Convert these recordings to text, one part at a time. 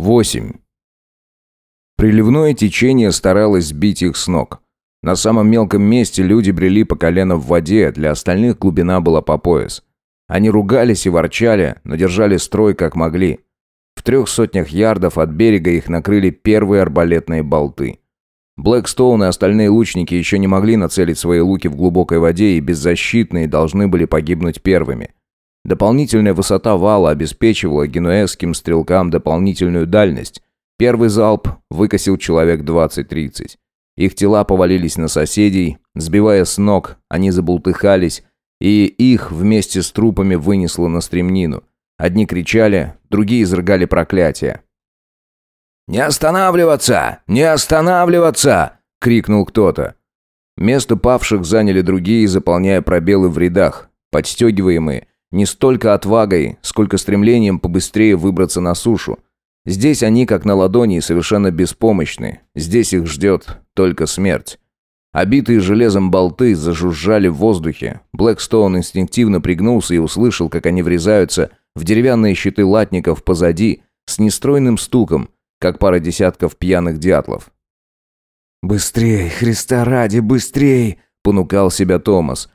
8. Приливное течение старалось сбить их с ног. На самом мелком месте люди брели по колено в воде, для остальных глубина была по пояс. Они ругались и ворчали, но держали строй как могли. В трех сотнях ярдов от берега их накрыли первые арбалетные болты. Блэкстоун и остальные лучники еще не могли нацелить свои луки в глубокой воде и беззащитные должны были погибнуть первыми. Дополнительная высота вала обеспечивала генуэзским стрелкам дополнительную дальность. Первый залп выкосил человек 20-30. Их тела повалились на соседей, сбивая с ног, они забултыхались, и их вместе с трупами вынесло на стремнину. Одни кричали, другие изрыгали проклятия. «Не останавливаться! Не останавливаться!» — крикнул кто-то. Место павших заняли другие, заполняя пробелы в рядах, подстегиваемые не столько отвагой, сколько стремлением побыстрее выбраться на сушу. Здесь они, как на ладони, совершенно беспомощны. Здесь их ждет только смерть. Обитые железом болты зажужжали в воздухе. Блэкстоун инстинктивно пригнулся и услышал, как они врезаются в деревянные щиты латников позади с нестройным стуком, как пара десятков пьяных дятлов. «Быстрей, Христа ради, быстрей!» — понукал себя Томас.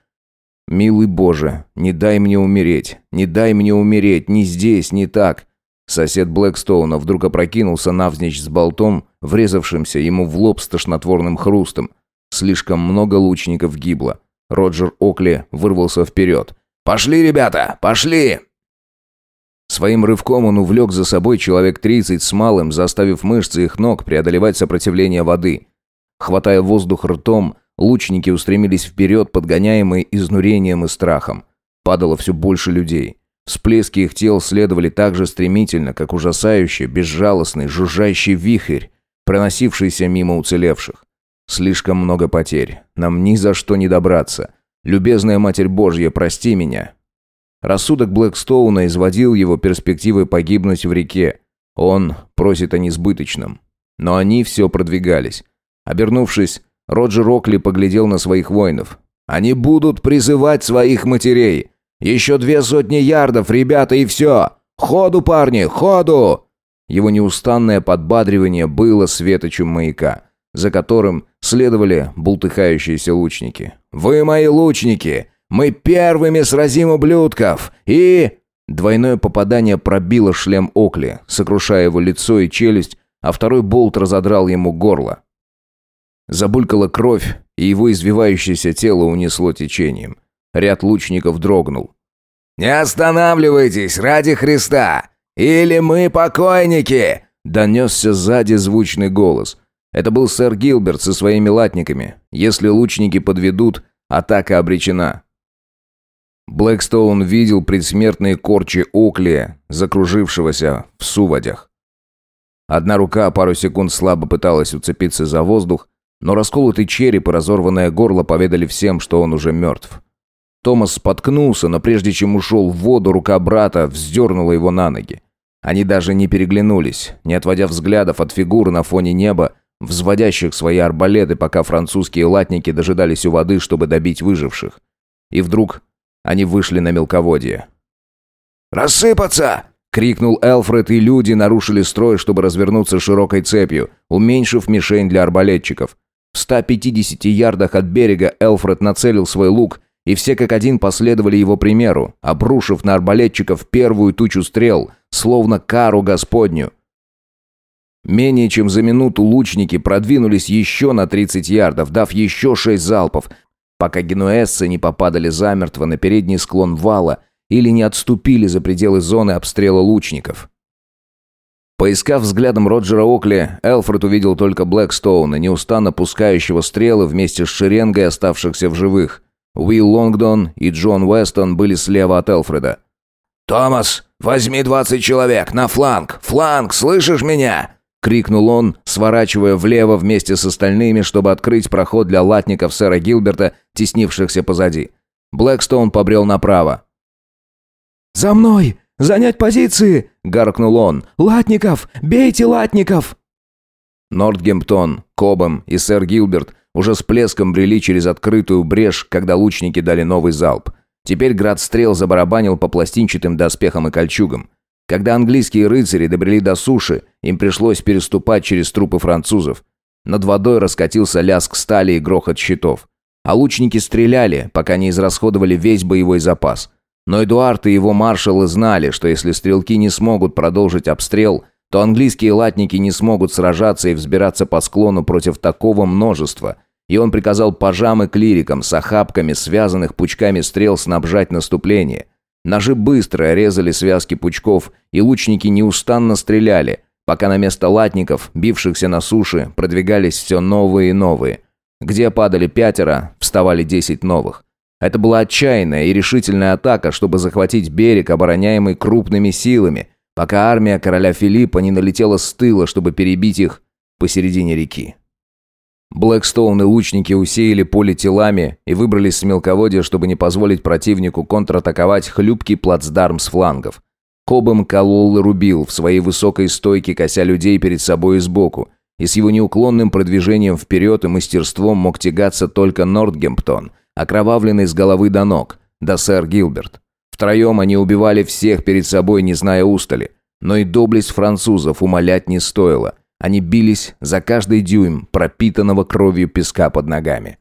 «Милый Боже, не дай мне умереть, не дай мне умереть, ни здесь, ни так!» Сосед Блэкстоуна вдруг опрокинулся навзничь с болтом, врезавшимся ему в лоб с тошнотворным хрустом. Слишком много лучников гибло. Роджер Окли вырвался вперед. «Пошли, ребята, пошли!» Своим рывком он увлек за собой человек тридцать с малым, заставив мышцы их ног преодолевать сопротивление воды. Хватая воздух ртом, лучники устремились вперед, подгоняемые изнурением и страхом. Падало все больше людей. Всплески их тел следовали так же стремительно, как ужасающий, безжалостный, жужжащий вихрь, проносившийся мимо уцелевших. Слишком много потерь. Нам ни за что не добраться. Любезная Матерь Божья, прости меня. Рассудок Блэкстоуна изводил его перспективы погибнуть в реке. Он просит о несбыточном. Но они все продвигались. Обернувшись, Роджер Окли поглядел на своих воинов. «Они будут призывать своих матерей! Еще две сотни ярдов, ребята, и все! Ходу, парни, ходу!» Его неустанное подбадривание было светочем маяка, за которым следовали бултыхающиеся лучники. «Вы мои лучники! Мы первыми сразим ублюдков! И...» Двойное попадание пробило шлем Окли, сокрушая его лицо и челюсть, а второй болт разодрал ему горло. Забулькала кровь, и его извивающееся тело унесло течением. Ряд лучников дрогнул. «Не останавливайтесь, ради Христа! Или мы покойники!» Донесся сзади звучный голос. Это был сэр Гилберт со своими латниками. Если лучники подведут, атака обречена. Блэкстоун видел предсмертные корчи Оклия, закружившегося в суводях. Одна рука пару секунд слабо пыталась уцепиться за воздух, но расколотый череп и разорванное горло поведали всем, что он уже мертв. Томас споткнулся, но прежде чем ушел в воду, рука брата вздернула его на ноги. Они даже не переглянулись, не отводя взглядов от фигур на фоне неба, взводящих свои арбалеты, пока французские латники дожидались у воды, чтобы добить выживших. И вдруг они вышли на мелководье. «Рассыпаться!» — крикнул Элфред, и люди нарушили строй, чтобы развернуться широкой цепью, уменьшив мишень для арбалетчиков. В 150 ярдах от берега Элфред нацелил свой лук, и все как один последовали его примеру, обрушив на арбалетчиков первую тучу стрел, словно кару Господню. Менее чем за минуту лучники продвинулись еще на 30 ярдов, дав еще шесть залпов, пока генуэзцы не попадали замертво на передний склон вала или не отступили за пределы зоны обстрела лучников. Поискав взглядом Роджера Окли, Элфред увидел только Блэкстоуна, неустанно пускающего стрелы вместе с шеренгой оставшихся в живых. Уилл Лонгдон и Джон Уэстон были слева от Элфреда. «Томас, возьми двадцать человек, на фланг! Фланг, слышишь меня?» крикнул он, сворачивая влево вместе с остальными, чтобы открыть проход для латников сэра Гилберта, теснившихся позади. Блэкстоун побрел направо. «За мной! Занять позиции!» — гаркнул он. «Латников! Бейте латников!» Нортгемптон, Кобом и сэр Гилберт уже с плеском брели через открытую брешь, когда лучники дали новый залп. Теперь град стрел забарабанил по пластинчатым доспехам и кольчугам. Когда английские рыцари добрели до суши, им пришлось переступать через трупы французов. Над водой раскатился лязг стали и грохот щитов. А лучники стреляли, пока не израсходовали весь боевой запас. Но Эдуард и его маршалы знали, что если стрелки не смогут продолжить обстрел, то английские латники не смогут сражаться и взбираться по склону против такого множества. И он приказал пажам и клирикам с охапками, связанных пучками стрел, снабжать наступление. Ножи быстро резали связки пучков, и лучники неустанно стреляли, пока на место латников, бившихся на суше, продвигались все новые и новые. Где падали пятеро, вставали десять новых. Это была отчаянная и решительная атака, чтобы захватить берег, обороняемый крупными силами, пока армия короля Филиппа не налетела с тыла, чтобы перебить их посередине реки. Блэкстоун и лучники усеяли поле телами и выбрались с мелководья, чтобы не позволить противнику контратаковать хлюпкий плацдарм с флангов. Кобом колол и рубил в своей высокой стойке, кося людей перед собой и сбоку, и с его неуклонным продвижением вперед и мастерством мог тягаться только Нортгемптон, окровавленный с головы до ног, да сэр Гилберт. Втроем они убивали всех перед собой, не зная устали. Но и доблесть французов умолять не стоило – они бились за каждый дюйм пропитанного кровью песка под ногами.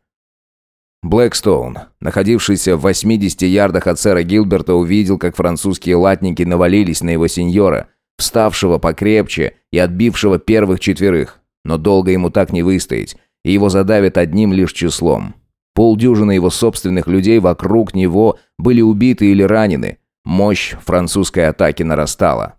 Блэкстоун, находившийся в 80 ярдах от сэра Гилберта, увидел, как французские латники навалились на его сеньора, вставшего покрепче и отбившего первых четверых. Но долго ему так не выстоять, и его задавят одним лишь числом. Полдюжины его собственных людей вокруг него были убиты или ранены. Мощь французской атаки нарастала.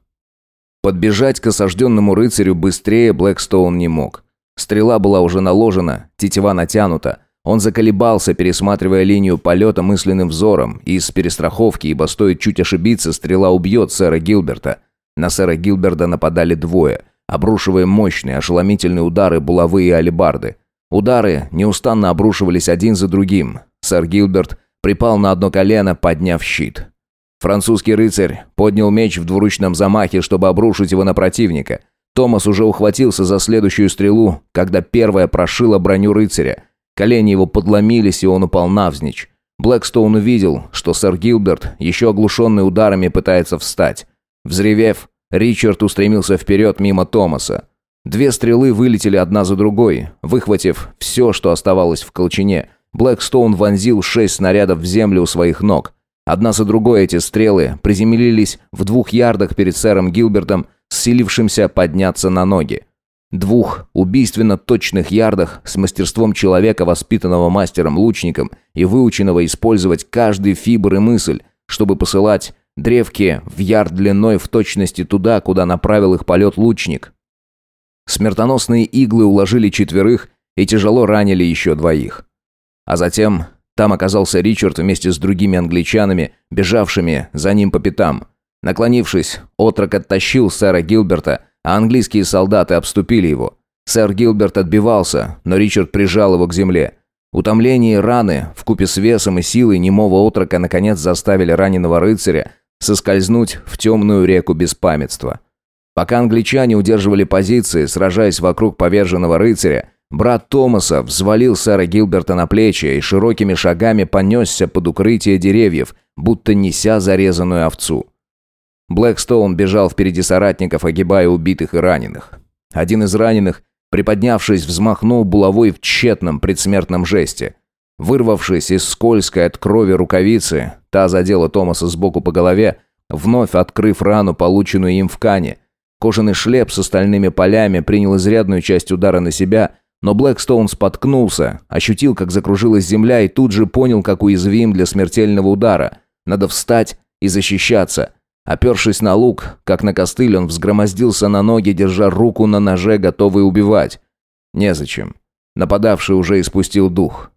Подбежать к осажденному рыцарю быстрее Блэкстоун не мог. Стрела была уже наложена, тетива натянута. Он заколебался, пересматривая линию полета мысленным взором, из перестраховки, ибо стоит чуть ошибиться, стрела убьет сэра Гилберта. На сэра Гилберта нападали двое, обрушивая мощные, ошеломительные удары булавы и алебарды. Удары неустанно обрушивались один за другим. Сэр Гилберт припал на одно колено, подняв щит. Французский рыцарь поднял меч в двуручном замахе, чтобы обрушить его на противника. Томас уже ухватился за следующую стрелу, когда первая прошила броню рыцаря. Колени его подломились, и он упал навзничь. Блэкстоун увидел, что сэр Гилберт, еще оглушенный ударами, пытается встать. Взревев, Ричард устремился вперед мимо Томаса. Две стрелы вылетели одна за другой, выхватив все, что оставалось в колчине. Блэкстоун вонзил шесть снарядов в землю у своих ног. Одна за другой эти стрелы приземлились в двух ярдах перед сэром Гилбертом, силившимся подняться на ноги. Двух убийственно точных ярдах с мастерством человека, воспитанного мастером-лучником и выученного использовать каждый фибр и мысль, чтобы посылать древки в ярд длиной в точности туда, куда направил их полет лучник. Смертоносные иглы уложили четверых и тяжело ранили еще двоих. А затем там оказался Ричард вместе с другими англичанами, бежавшими за ним по пятам. Наклонившись, отрок оттащил сэра Гилберта, а английские солдаты обступили его. Сэр Гилберт отбивался, но Ричард прижал его к земле. Утомление и раны, вкупе с весом и силой немого отрока, наконец заставили раненого рыцаря соскользнуть в темную реку беспамятства. Пока англичане удерживали позиции, сражаясь вокруг поверженного рыцаря, Брат Томаса взвалил сэра Гилберта на плечи и широкими шагами понесся под укрытие деревьев, будто неся зарезанную овцу. Блэкстоун бежал впереди соратников, огибая убитых и раненых. Один из раненых, приподнявшись, взмахнул булавой в тщетном предсмертном жесте. Вырвавшись из скользкой от крови рукавицы, та задела Томаса сбоку по голове, вновь открыв рану, полученную им в кане. Кожаный шлеп с остальными полями принял изрядную часть удара на себя – но Блэкстоун споткнулся, ощутил, как закружилась земля и тут же понял, как уязвим для смертельного удара. Надо встать и защищаться. Опершись на лук, как на костыль, он взгромоздился на ноги, держа руку на ноже, готовый убивать. Незачем. Нападавший уже испустил дух.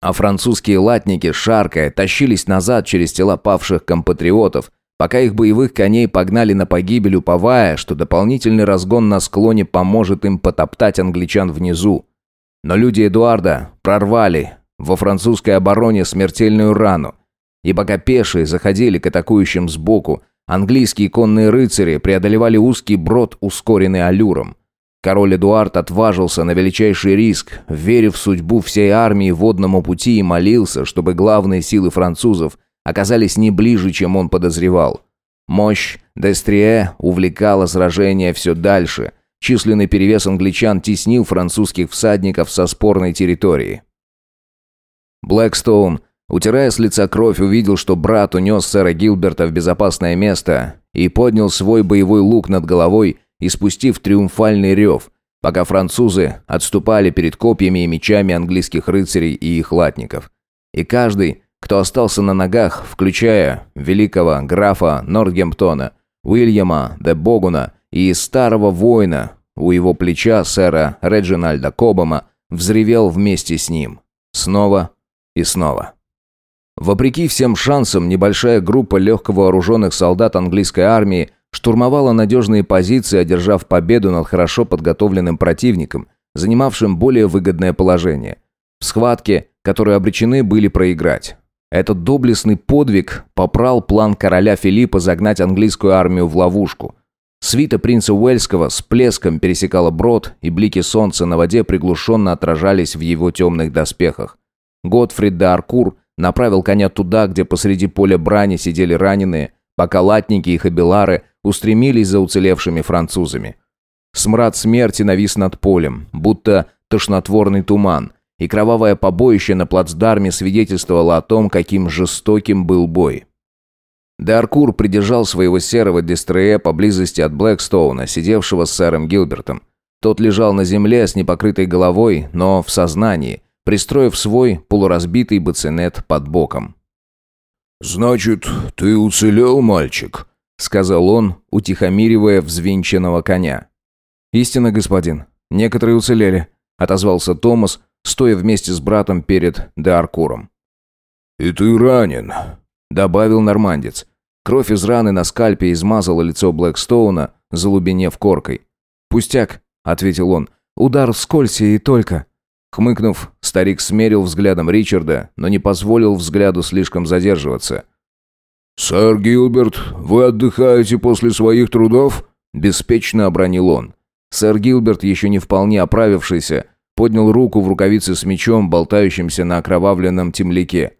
А французские латники, шаркая, тащились назад через тела павших компатриотов, пока их боевых коней погнали на погибель, уповая, что дополнительный разгон на склоне поможет им потоптать англичан внизу. Но люди Эдуарда прорвали во французской обороне смертельную рану, и пока пешие заходили к атакующим сбоку, английские конные рыцари преодолевали узкий брод, ускоренный аллюром. Король Эдуард отважился на величайший риск, верив в судьбу всей армии водному пути и молился, чтобы главные силы французов – оказались не ближе, чем он подозревал. Мощь Дестрие увлекала сражение все дальше. Численный перевес англичан теснил французских всадников со спорной территории. Блэкстоун, утирая с лица кровь, увидел, что брат унес сэра Гилберта в безопасное место и поднял свой боевой лук над головой, испустив триумфальный рев, пока французы отступали перед копьями и мечами английских рыцарей и их латников. И каждый, кто остался на ногах, включая великого графа Нортгемптона, Уильяма де Богуна и старого воина у его плеча сэра Реджинальда Кобама, взревел вместе с ним. Снова и снова. Вопреки всем шансам, небольшая группа легко вооруженных солдат английской армии штурмовала надежные позиции, одержав победу над хорошо подготовленным противником, занимавшим более выгодное положение. В схватке, которые обречены были проиграть. Этот доблестный подвиг попрал план короля Филиппа загнать английскую армию в ловушку. Свита принца Уэльского с плеском пересекала брод, и блики солнца на воде приглушенно отражались в его темных доспехах. Готфрид де Аркур направил коня туда, где посреди поля брани сидели раненые, пока латники и хабелары устремились за уцелевшими французами. Смрад смерти навис над полем, будто тошнотворный туман, и кровавое побоище на плацдарме свидетельствовало о том, каким жестоким был бой. Даркур придержал своего серого дистрея поблизости от Блэкстоуна, сидевшего с сэром Гилбертом. Тот лежал на земле с непокрытой головой, но в сознании, пристроив свой полуразбитый бацинет под боком. «Значит, ты уцелел, мальчик?» — сказал он, утихомиривая взвинченного коня. «Истинно, господин. Некоторые уцелели», — отозвался Томас, стоя вместе с братом перед Деаркуром. «И ты ранен», — добавил нормандец. Кровь из раны на скальпе измазала лицо Блэкстоуна, залубенев коркой. «Пустяк», — ответил он. «Удар вскользь и только». Хмыкнув, старик смерил взглядом Ричарда, но не позволил взгляду слишком задерживаться. «Сэр Гилберт, вы отдыхаете после своих трудов?» – беспечно обронил он. Сэр Гилберт, еще не вполне оправившийся, поднял руку в рукавице с мечом, болтающимся на окровавленном темляке.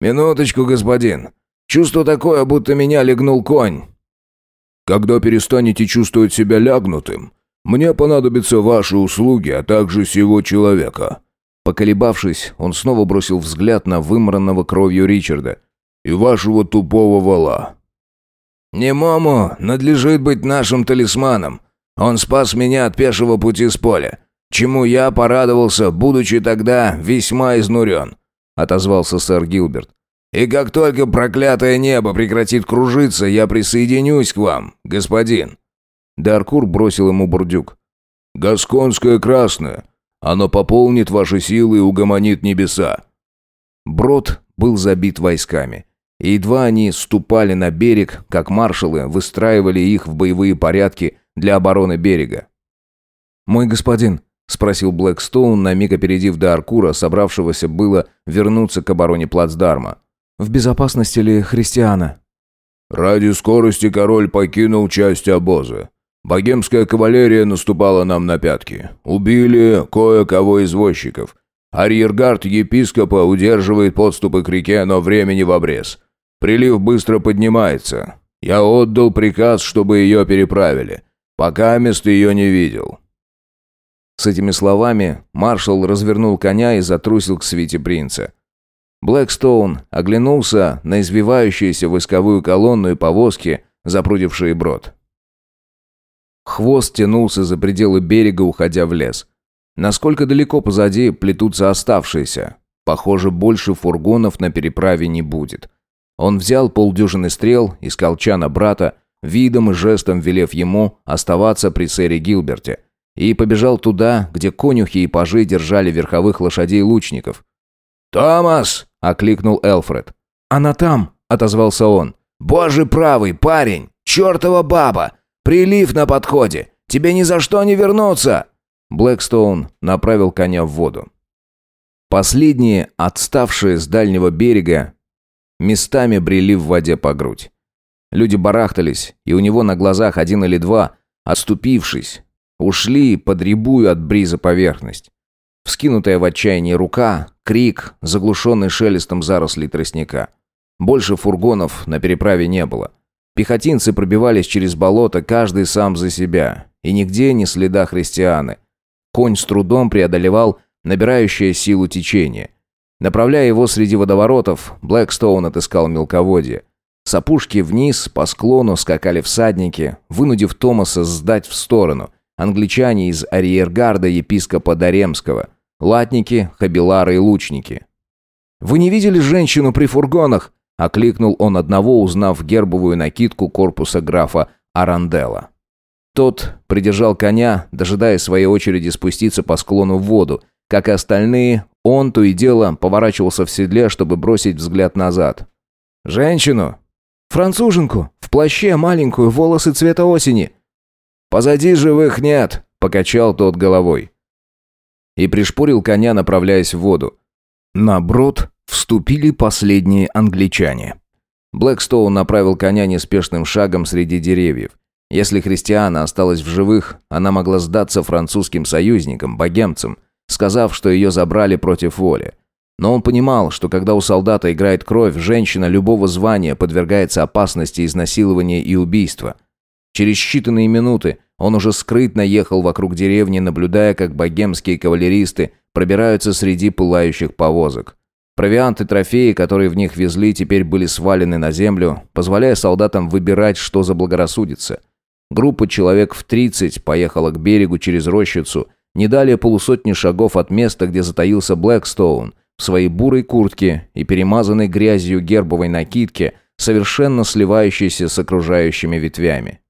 «Минуточку, господин. Чувство такое, будто меня легнул конь». «Когда перестанете чувствовать себя лягнутым, мне понадобятся ваши услуги, а также сего человека». Поколебавшись, он снова бросил взгляд на вымранного кровью Ричарда. «И вашего тупого вала». «Немому надлежит быть нашим талисманом. Он спас меня от пешего пути с поля, чему я порадовался, будучи тогда весьма изнурен», — отозвался сэр Гилберт. «И как только проклятое небо прекратит кружиться, я присоединюсь к вам, господин». Даркур бросил ему бурдюк. «Гасконское красное. Оно пополнит ваши силы и угомонит небеса». Брод был забит войсками. И едва они ступали на берег, как маршалы выстраивали их в боевые порядки для обороны берега. «Мой господин», — спросил Блэкстоун, на миг опередив до Аркура, собравшегося было вернуться к обороне плацдарма. «В безопасности ли христиана?» «Ради скорости король покинул часть обоза. Богемская кавалерия наступала нам на пятки. Убили кое-кого извозчиков. Арьергард епископа удерживает подступы к реке, но времени в обрез. Прилив быстро поднимается. Я отдал приказ, чтобы ее переправили. Пока мест ее не видел». С этими словами маршал развернул коня и затрусил к свите принца. Блэкстоун оглянулся на извивающуюся войсковую колонну и повозки, запрудившие брод. Хвост тянулся за пределы берега, уходя в лес. Насколько далеко позади плетутся оставшиеся? Похоже, больше фургонов на переправе не будет. Он взял полдюжины стрел из колчана брата, видом и жестом велев ему оставаться при сэре Гилберте, и побежал туда, где конюхи и пажи держали верховых лошадей лучников. «Томас!» — окликнул Элфред. «Она там!» — отозвался он. «Боже правый, парень! Чертова баба! «Прилив на подходе! Тебе ни за что не вернуться!» Блэкстоун направил коня в воду. Последние, отставшие с дальнего берега, местами брели в воде по грудь. Люди барахтались, и у него на глазах один или два, отступившись, ушли под от бриза поверхность. Вскинутая в отчаянии рука, крик, заглушенный шелестом зарослей тростника. Больше фургонов на переправе не было. Пехотинцы пробивались через болото, каждый сам за себя. И нигде ни следа христианы. Конь с трудом преодолевал набирающее силу течение. Направляя его среди водоворотов, Блэкстоун отыскал мелководье. С опушки вниз по склону скакали всадники, вынудив Томаса сдать в сторону. Англичане из арьергарда епископа Даремского. Латники, хабилары и лучники. «Вы не видели женщину при фургонах?» – окликнул он одного, узнав гербовую накидку корпуса графа Аранделла. Тот придержал коня, дожидая своей очереди спуститься по склону в воду. Как и остальные, он то и дело поворачивался в седле, чтобы бросить взгляд назад. «Женщину!» «Француженку! В плаще маленькую, волосы цвета осени!» «Позади живых нет!» – покачал тот головой. И пришпорил коня, направляясь в воду. На брод вступили последние англичане. Блэкстоун направил коня неспешным шагом среди деревьев. Если христиана осталась в живых, она могла сдаться французским союзникам, богемцам, сказав, что ее забрали против воли. Но он понимал, что когда у солдата играет кровь, женщина любого звания подвергается опасности изнасилования и убийства. Через считанные минуты он уже скрытно ехал вокруг деревни, наблюдая, как богемские кавалеристы пробираются среди пылающих повозок. Провианты трофеи, которые в них везли, теперь были свалены на землю, позволяя солдатам выбирать, что заблагорассудится. Группа человек в 30 поехала к берегу через рощицу, не далее полусотни шагов от места, где затаился Блэкстоун, в своей бурой куртке и перемазанной грязью гербовой накидке, совершенно сливающейся с окружающими ветвями.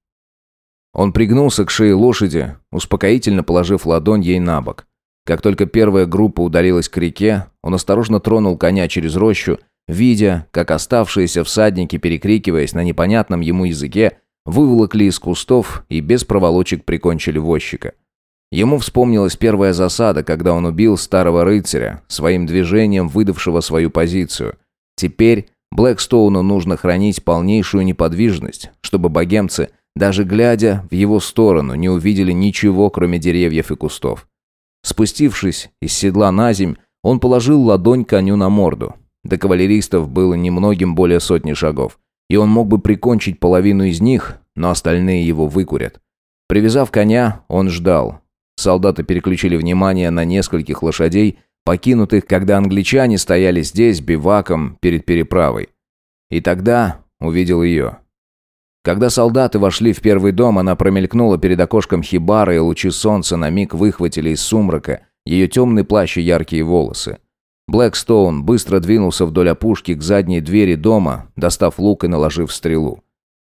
Он пригнулся к шее лошади, успокоительно положив ладонь ей на бок. Как только первая группа удалилась к реке, он осторожно тронул коня через рощу, видя, как оставшиеся всадники, перекрикиваясь на непонятном ему языке, выволокли из кустов и без проволочек прикончили возчика. Ему вспомнилась первая засада, когда он убил старого рыцаря, своим движением выдавшего свою позицию. Теперь Блэкстоуну нужно хранить полнейшую неподвижность, чтобы богемцы, даже глядя в его сторону, не увидели ничего, кроме деревьев и кустов. Спустившись из седла на земь, он положил ладонь коню на морду. До кавалеристов было немногим более сотни шагов, и он мог бы прикончить половину из них, но остальные его выкурят. Привязав коня, он ждал, Солдаты переключили внимание на нескольких лошадей, покинутых, когда англичане стояли здесь биваком перед переправой. И тогда увидел ее. Когда солдаты вошли в первый дом, она промелькнула перед окошком хибары, и лучи солнца на миг выхватили из сумрака ее темный плащ и яркие волосы. Блэкстоун быстро двинулся вдоль опушки к задней двери дома, достав лук и наложив стрелу.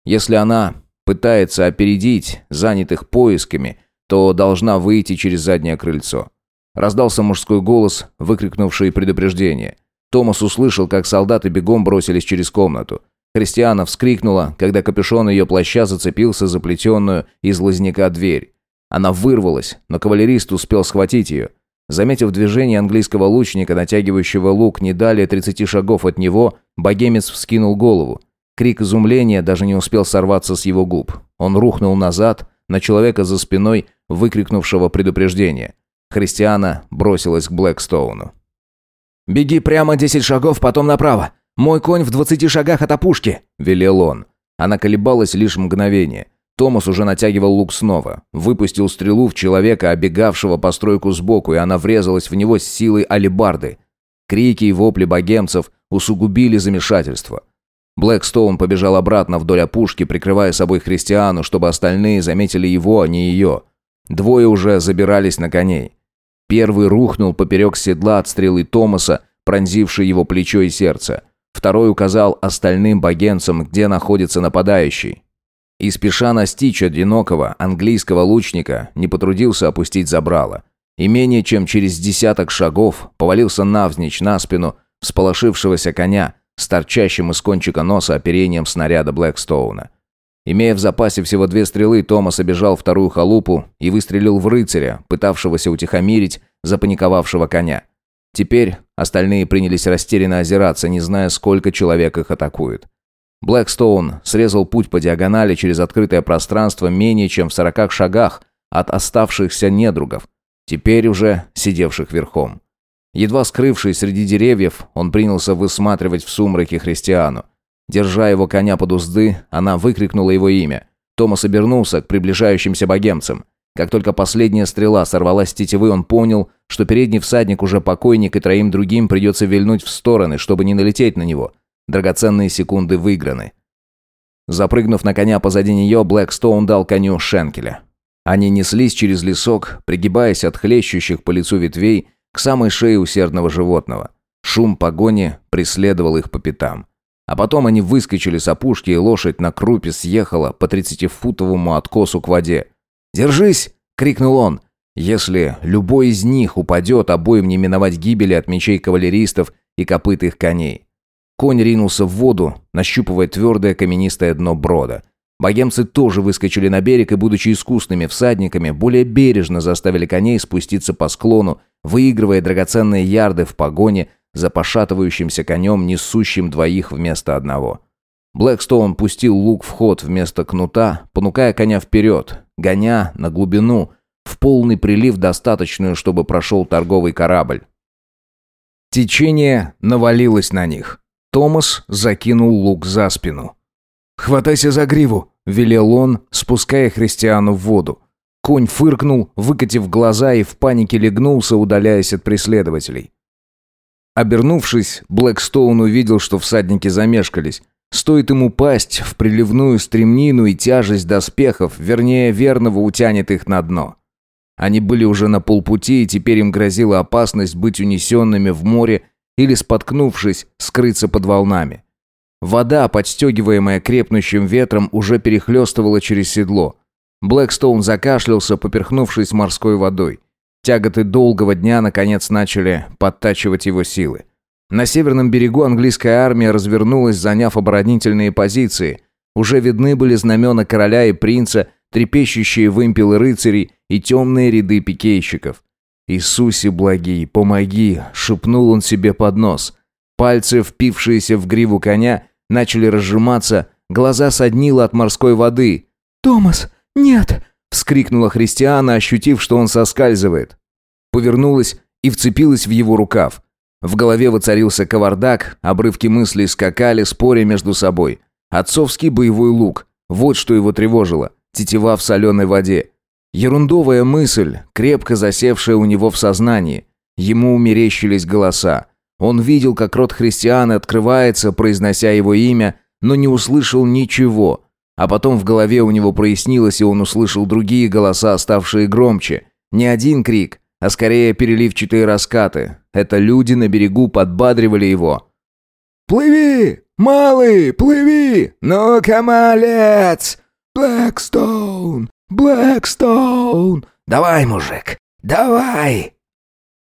Если она пытается опередить занятых поисками, то должна выйти через заднее крыльцо. Раздался мужской голос, выкрикнувший предупреждение. Томас услышал, как солдаты бегом бросились через комнату. Христиана вскрикнула, когда капюшон ее плаща зацепился за плетеную из лозняка дверь. Она вырвалась, но кавалерист успел схватить ее. Заметив движение английского лучника, натягивающего лук не далее 30 шагов от него, богемец вскинул голову. Крик изумления даже не успел сорваться с его губ. Он рухнул назад, на человека за спиной, выкрикнувшего предупреждение. Христиана бросилась к Блэкстоуну. «Беги прямо десять шагов, потом направо. Мой конь в двадцати шагах от опушки», – велел он. Она колебалась лишь мгновение. Томас уже натягивал лук снова. Выпустил стрелу в человека, обегавшего постройку сбоку, и она врезалась в него с силой алебарды. Крики и вопли богемцев усугубили замешательство. Блэкстоун побежал обратно вдоль опушки, прикрывая собой христиану, чтобы остальные заметили его, а не ее. Двое уже забирались на коней. Первый рухнул поперек седла от стрелы Томаса, пронзившей его плечо и сердце. Второй указал остальным богенцам, где находится нападающий. И спеша настичь одинокого английского лучника, не потрудился опустить забрало. И менее чем через десяток шагов повалился навзничь на спину всполошившегося коня с торчащим из кончика носа оперением снаряда Блэкстоуна. Имея в запасе всего две стрелы, Томас обежал вторую халупу и выстрелил в рыцаря, пытавшегося утихомирить запаниковавшего коня. Теперь остальные принялись растерянно озираться, не зная, сколько человек их атакует. Блэкстоун срезал путь по диагонали через открытое пространство менее чем в сороках шагах от оставшихся недругов, теперь уже сидевших верхом. Едва скрывшись среди деревьев, он принялся высматривать в сумраке христиану. Держа его коня под узды, она выкрикнула его имя. Томас обернулся к приближающимся богемцам. Как только последняя стрела сорвалась с тетивы, он понял, что передний всадник уже покойник, и троим другим придется вильнуть в стороны, чтобы не налететь на него. Драгоценные секунды выиграны. Запрыгнув на коня позади нее, Блэкстоун дал коню шенкеля. Они неслись через лесок, пригибаясь от хлещущих по лицу ветвей к самой шее усердного животного. Шум погони преследовал их по пятам. А потом они выскочили с опушки, и лошадь на крупе съехала по тридцатифутовому откосу к воде. «Держись!» — крикнул он. «Если любой из них упадет, обоим не миновать гибели от мечей кавалеристов и копыт их коней». Конь ринулся в воду, нащупывая твердое каменистое дно брода. Богемцы тоже выскочили на берег и, будучи искусными всадниками, более бережно заставили коней спуститься по склону, выигрывая драгоценные ярды в погоне за пошатывающимся конем, несущим двоих вместо одного. Блэкстоун пустил лук в ход вместо кнута, понукая коня вперед, гоня на глубину, в полный прилив достаточную, чтобы прошел торговый корабль. Течение навалилось на них. Томас закинул лук за спину. «Хватайся за гриву!» – велел он, спуская христиану в воду. Конь фыркнул, выкатив глаза и в панике легнулся, удаляясь от преследователей. Обернувшись, Блэкстоун увидел, что всадники замешкались. Стоит ему пасть в приливную стремнину и тяжесть доспехов, вернее, верного утянет их на дно. Они были уже на полпути, и теперь им грозила опасность быть унесенными в море или, споткнувшись, скрыться под волнами. Вода, подстегиваемая крепнущим ветром, уже перехлестывала через седло. Блэкстоун закашлялся, поперхнувшись морской водой. Тяготы долгого дня, наконец, начали подтачивать его силы. На северном берегу английская армия развернулась, заняв оборонительные позиции. Уже видны были знамена короля и принца, трепещущие вымпелы рыцарей и темные ряды пикейщиков. «Иисусе благий, помоги!» — шепнул он себе под нос. Пальцы, впившиеся в гриву коня, начали разжиматься, глаза соднило от морской воды. «Томас, нет!» вскрикнула Христиана, ощутив, что он соскальзывает. Повернулась и вцепилась в его рукав. В голове воцарился кавардак, обрывки мыслей скакали, споря между собой. Отцовский боевой лук. Вот что его тревожило. Тетива в соленой воде. Ерундовая мысль, крепко засевшая у него в сознании. Ему умерещились голоса. Он видел, как рот христианы открывается, произнося его имя, но не услышал ничего. А потом в голове у него прояснилось, и он услышал другие голоса, ставшие громче. Не один крик, а скорее переливчатые раскаты. Это люди на берегу подбадривали его. «Плыви, малый, плыви! Ну-ка, малец! Блэкстоун, Блэкстоун! Давай, мужик, давай!»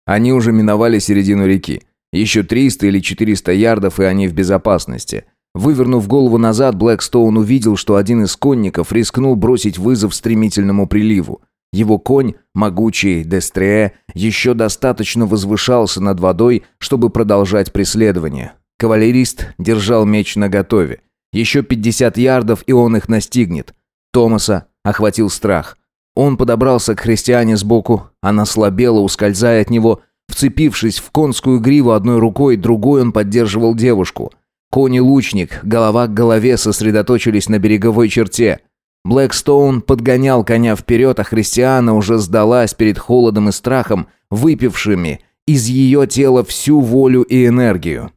Они уже миновали середину реки. Еще 300 или 400 ярдов, и они в безопасности. Вывернув голову назад, Блэкстоун увидел, что один из конников рискнул бросить вызов стремительному приливу. Его конь, могучий Дестрее, еще достаточно возвышался над водой, чтобы продолжать преследование. Кавалерист держал меч наготове. Еще 50 ярдов, и он их настигнет. Томаса охватил страх. Он подобрался к христиане сбоку, она слабела, ускользая от него. Вцепившись в конскую гриву одной рукой, другой он поддерживал девушку. Кони-лучник, голова к голове сосредоточились на береговой черте. Блэкстоун подгонял коня вперед, а Христиана уже сдалась перед холодом и страхом, выпившими из ее тела всю волю и энергию.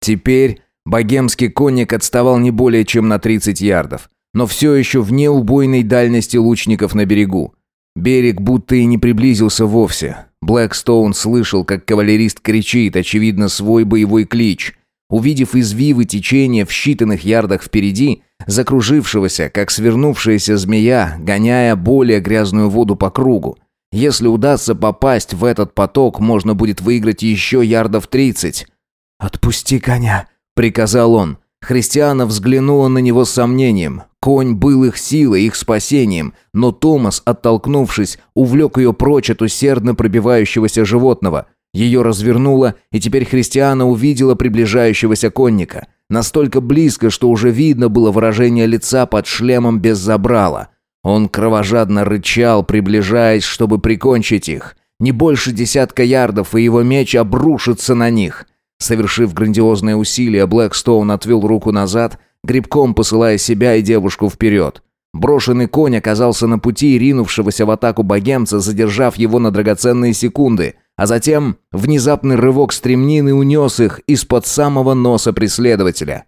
Теперь богемский конник отставал не более чем на 30 ярдов, но все еще вне убойной дальности лучников на берегу. Берег будто и не приблизился вовсе. Блэкстоун слышал, как кавалерист кричит, очевидно, свой боевой клич. Увидев извивы течения в считанных ярдах впереди, закружившегося, как свернувшаяся змея, гоняя более грязную воду по кругу. Если удастся попасть в этот поток, можно будет выиграть еще ярдов тридцать. «Отпусти коня», — приказал он. Христиана взглянула на него с сомнением. Конь был их силой, их спасением, но Томас, оттолкнувшись, увлек ее прочь от усердно пробивающегося животного — ее развернуло, и теперь Христиана увидела приближающегося конника. Настолько близко, что уже видно было выражение лица под шлемом без забрала. Он кровожадно рычал, приближаясь, чтобы прикончить их. Не больше десятка ярдов, и его меч обрушится на них. Совершив грандиозное усилие, Блэкстоун отвел руку назад, грибком посылая себя и девушку вперед. Брошенный конь оказался на пути ринувшегося в атаку богемца, задержав его на драгоценные секунды, а затем внезапный рывок стремнины унес их из-под самого носа преследователя.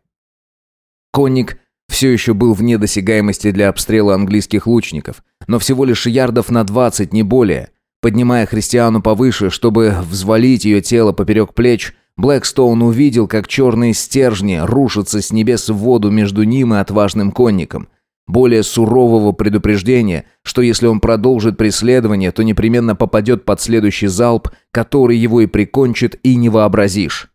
Конник все еще был вне досягаемости для обстрела английских лучников, но всего лишь ярдов на двадцать, не более. Поднимая христиану повыше, чтобы взвалить ее тело поперек плеч, Блэкстоун увидел, как черные стержни рушатся с небес в воду между ним и отважным конником. Более сурового предупреждения, что если он продолжит преследование, то непременно попадет под следующий залп, который его и прикончит, и не вообразишь.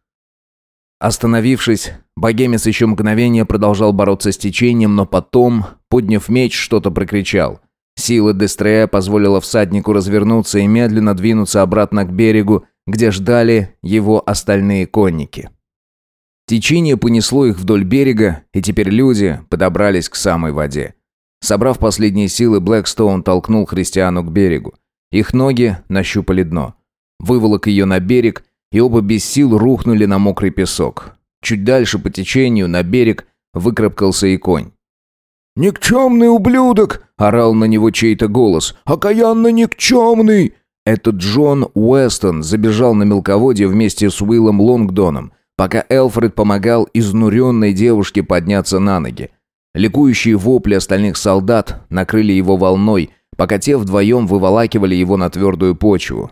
Остановившись, богемец еще мгновение продолжал бороться с течением, но потом, подняв меч, что-то прокричал. Сила Дестрея позволила всаднику развернуться и медленно двинуться обратно к берегу, где ждали его остальные конники. Течение понесло их вдоль берега, и теперь люди подобрались к самой воде. Собрав последние силы, Блэкстоун толкнул христиану к берегу. Их ноги нащупали дно. Выволок ее на берег, и оба без сил рухнули на мокрый песок. Чуть дальше по течению на берег выкрапкался и конь. «Никчемный ублюдок!» – орал на него чей-то голос. «Окаянно никчемный!» Этот Джон Уэстон забежал на мелководье вместе с Уиллом Лонгдоном, пока Элфред помогал изнуренной девушке подняться на ноги. Ликующие вопли остальных солдат накрыли его волной, пока те вдвоем выволакивали его на твердую почву.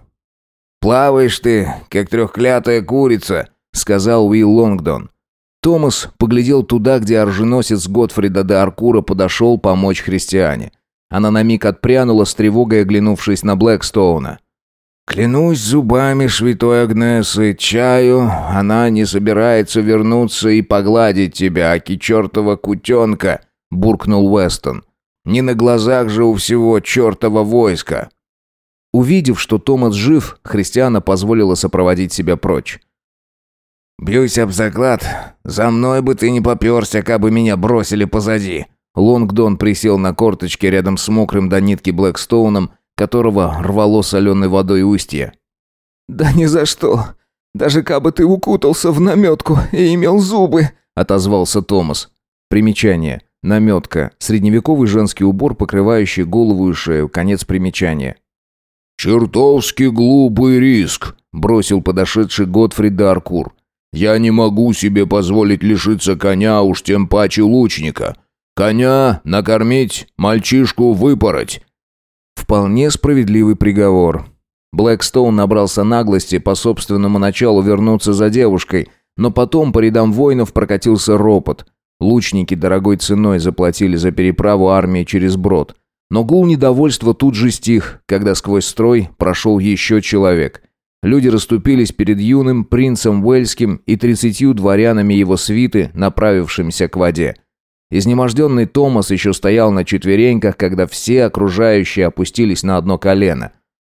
«Плаваешь ты, как трехклятая курица», — сказал Уилл Лонгдон. Томас поглядел туда, где оруженосец Готфрида де Аркура подошел помочь христиане. Она на миг отпрянула с тревогой, оглянувшись на Блэкстоуна. «Клянусь зубами святой Агнесы, чаю, она не собирается вернуться и погладить тебя, аки чертова кутенка», — буркнул Уэстон. «Не на глазах же у всего чертова войска». Увидев, что Томас жив, Христиана позволила сопроводить себя прочь. «Бьюсь об заклад, за мной бы ты не поперся, бы меня бросили позади». Лонгдон присел на корточки рядом с мокрым до нитки Блэкстоуном, которого рвало соленой водой устье. «Да ни за что. Даже кабы ты укутался в наметку и имел зубы», — отозвался Томас. Примечание. Наметка. Средневековый женский убор, покрывающий голову и шею. Конец примечания. «Чертовски глупый риск», — бросил подошедший Готфрид Даркур. «Я не могу себе позволить лишиться коня, уж тем паче лучника. Коня накормить, мальчишку выпороть. Вполне справедливый приговор. Блэкстоун набрался наглости по собственному началу вернуться за девушкой, но потом по рядам воинов прокатился ропот. Лучники дорогой ценой заплатили за переправу армии через брод. Но гул недовольства тут же стих, когда сквозь строй прошел еще человек. Люди расступились перед юным принцем Уэльским и тридцатью дворянами его свиты, направившимся к воде. Изнеможденный Томас еще стоял на четвереньках, когда все окружающие опустились на одно колено.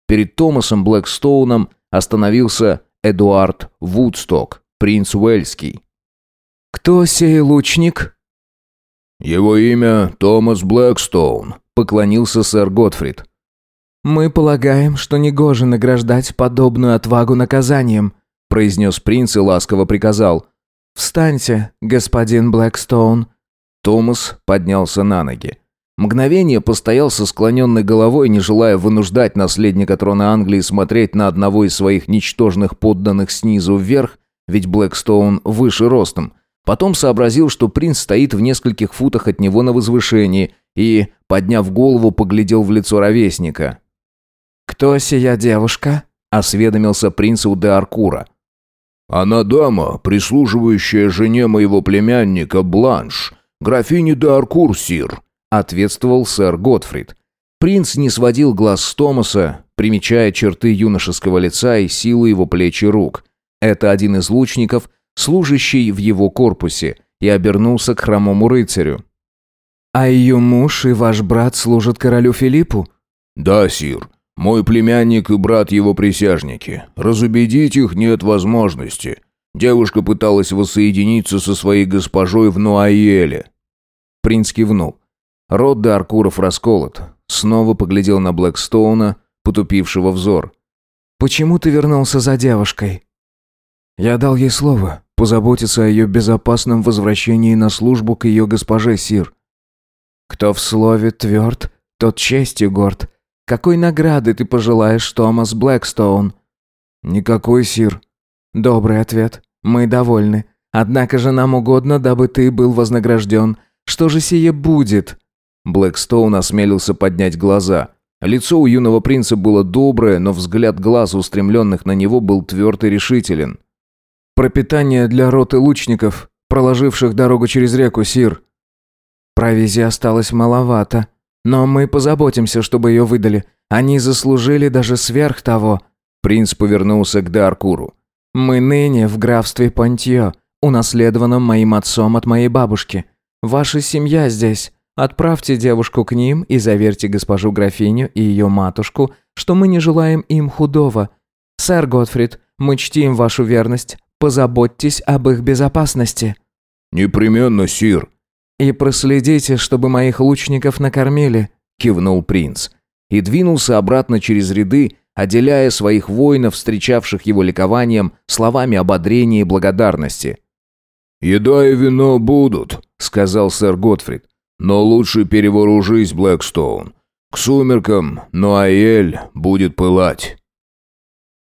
Перед Томасом Блэкстоуном остановился Эдуард Вудсток, принц Уэльский. «Кто сей лучник?» «Его имя Томас Блэкстоун», — поклонился сэр Готфрид. «Мы полагаем, что негоже награждать подобную отвагу наказанием», — произнес принц и ласково приказал. «Встаньте, господин Блэкстоун». Томас поднялся на ноги. Мгновение постоял со склоненной головой, не желая вынуждать наследника трона Англии смотреть на одного из своих ничтожных подданных снизу вверх, ведь Блэкстоун выше ростом. Потом сообразил, что принц стоит в нескольких футах от него на возвышении и, подняв голову, поглядел в лицо ровесника. «Кто сия девушка?» – осведомился принц у де Аркура. «Она дама, прислуживающая жене моего племянника Бланш», «Графиня де Аркур, сир», — ответствовал сэр Готфрид. Принц не сводил глаз с Томаса, примечая черты юношеского лица и силу его плеч и рук. Это один из лучников, служащий в его корпусе, и обернулся к хромому рыцарю. «А ее муж и ваш брат служат королю Филиппу?» «Да, сир. Мой племянник и брат его присяжники. Разубедить их нет возможности. Девушка пыталась воссоединиться со своей госпожой в Нуаеле. Принц кивнул. Рот до Аркуров расколот. Снова поглядел на Блэкстоуна, потупившего взор. «Почему ты вернулся за девушкой?» Я дал ей слово позаботиться о ее безопасном возвращении на службу к ее госпоже Сир. Кто в слове тверд, тот честью горд. Какой награды ты пожелаешь, Томас Блэкстоун? Никакой, Сир. Добрый ответ. Мы довольны. Однако же нам угодно, дабы ты был вознагражден. Что же сие будет?» Блэкстоун осмелился поднять глаза. Лицо у юного принца было доброе, но взгляд глаз, устремленных на него, был тверд и решителен. «Пропитание для роты лучников, проложивших дорогу через реку, Сир. Провизии осталось маловато, но мы позаботимся, чтобы ее выдали. Они заслужили даже сверх того». Принц повернулся к Даркуру. Мы ныне в графстве Понтье, унаследованном моим отцом от моей бабушки. Ваша семья здесь. Отправьте девушку к ним и заверьте госпожу графиню и ее матушку, что мы не желаем им худого. Сэр Готфрид, мы чтим вашу верность. Позаботьтесь об их безопасности». «Непременно, сир». «И проследите, чтобы моих лучников накормили», — кивнул принц. И двинулся обратно через ряды, отделяя своих воинов, встречавших его ликованием, словами ободрения и благодарности. «Еда и вино будут», — сказал сэр Готфрид. «Но лучше перевооружись, Блэкстоун. К сумеркам Нуаэль будет пылать».